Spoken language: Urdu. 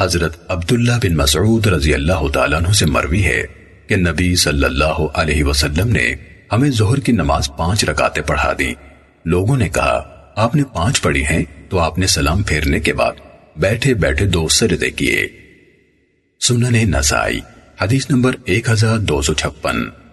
حضرت عبداللہ بن مسعود رضی اللہ تعالیٰ عنہ سے مروی ہے کہ نبی صلی اللہ علیہ وسلم نے ہمیں ظہر کی نماز پانچ رکاتے پڑھا دی لوگوں نے کہا، آپ نے پانچ پڑھی ہیں تو آپ نے سلام پھیرنے کے بعد بیٹھے بیٹھے دو سردے کیے۔ سنن نسائی، حدیث نمبر ایک ہزار دو سو چھپن۔